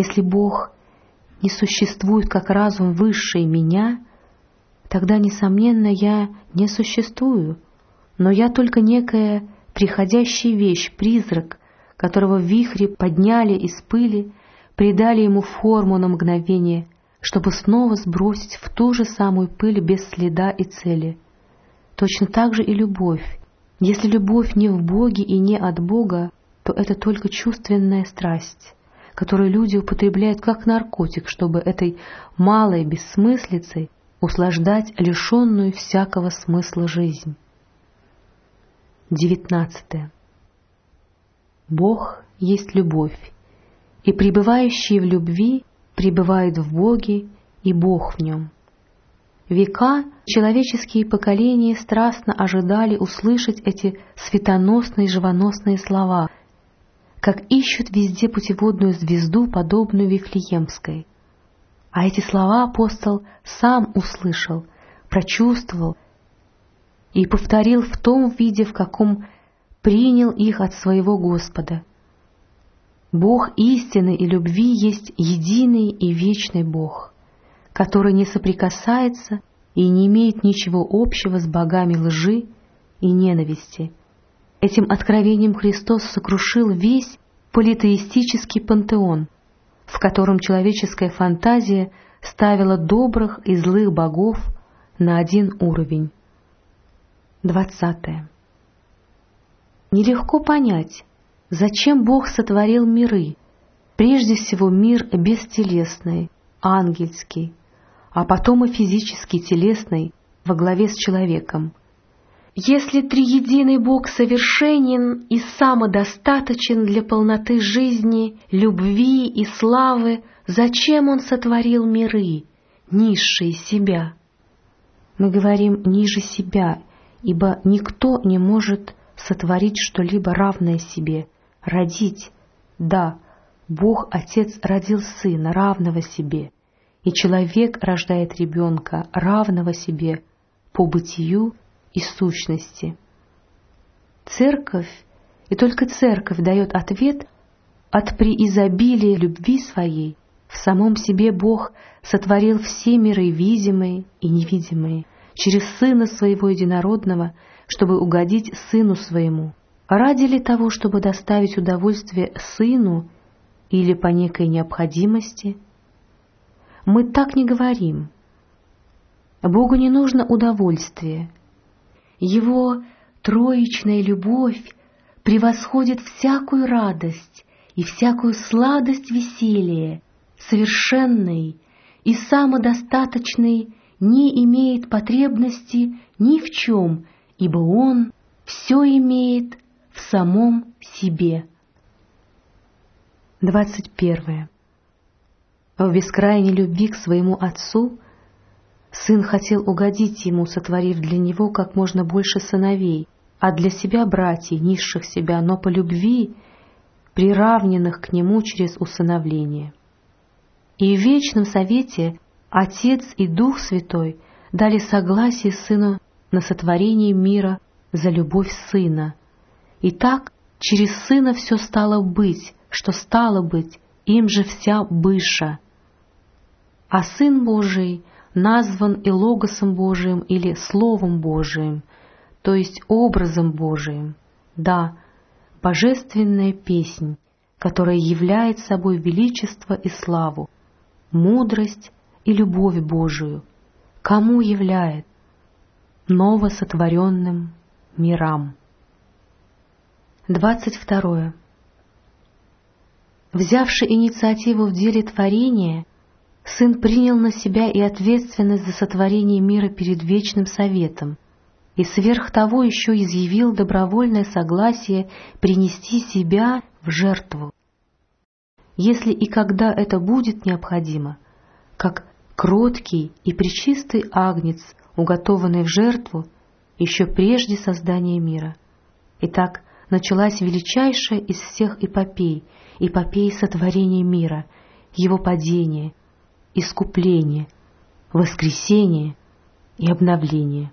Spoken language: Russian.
Если Бог не существует как разум высший меня, тогда, несомненно, я не существую, но я только некая приходящая вещь, призрак, которого в вихре подняли из пыли, придали ему форму на мгновение, чтобы снова сбросить в ту же самую пыль без следа и цели. Точно так же и любовь. Если любовь не в Боге и не от Бога, то это только чувственная страсть, которую люди употребляют как наркотик, чтобы этой малой бессмыслицей услаждать лишенную всякого смысла жизнь. Девятнадцатое. Бог есть любовь, и пребывающие в любви пребывают в Боге, и Бог в нем. Века человеческие поколения страстно ожидали услышать эти светоносные живоносные слова, как ищут везде путеводную звезду, подобную Вифлеемской. А эти слова апостол сам услышал, прочувствовал и повторил в том виде, в каком принял их от своего Господа. Бог истины и любви есть единый и вечный Бог, который не соприкасается и не имеет ничего общего с богами лжи и ненависти. Этим откровением Христос сокрушил весь политеистический пантеон, в котором человеческая фантазия ставила добрых и злых богов на один уровень. Двадцатое. Нелегко понять, зачем Бог сотворил миры, прежде всего мир бестелесный, ангельский, а потом и физический телесный во главе с человеком. Если триединый Бог совершенен и самодостаточен для полноты жизни, любви и славы, зачем Он сотворил миры, низшие себя? Мы говорим «ниже себя», ибо никто не может сотворить что-либо равное себе, родить. Да, Бог Отец родил Сына, равного себе, и человек рождает ребенка, равного себе, по бытию и сущности. Церковь, и только Церковь дает ответ от преизобилия любви своей, в самом себе Бог сотворил все миры видимые и невидимые, через Сына Своего Единородного – чтобы угодить сыну своему, ради ли того, чтобы доставить удовольствие сыну или по некой необходимости? Мы так не говорим. Богу не нужно удовольствие. Его троечная любовь превосходит всякую радость и всякую сладость веселья, совершенный и самодостаточный не имеет потребности ни в чем, ибо Он все имеет в самом себе. 21. В бескрайней любви к своему отцу сын хотел угодить ему, сотворив для него как можно больше сыновей, а для себя братьев, низших себя, но по любви, приравненных к нему через усыновление. И в вечном совете Отец и Дух Святой дали согласие сыну на сотворение мира за любовь Сына. И так через Сына все стало быть, что стало быть, им же вся быша. А Сын Божий назван и Логосом Божиим или Словом Божиим, то есть образом Божиим. Да, божественная песнь, которая являет собой величество и славу, мудрость и любовь Божию. Кому являет? новосотворенным мирам. 22. Взявший инициативу в деле творения, Сын принял на себя и ответственность за сотворение мира перед Вечным Советом, и сверх того еще изъявил добровольное согласие принести себя в жертву. Если и когда это будет необходимо, как кроткий и пречистый агнец уготованный в жертву еще прежде создания мира. Итак, началась величайшая из всех эпопей, эпопея сотворения мира, его падения, искупления, воскресения и обновления.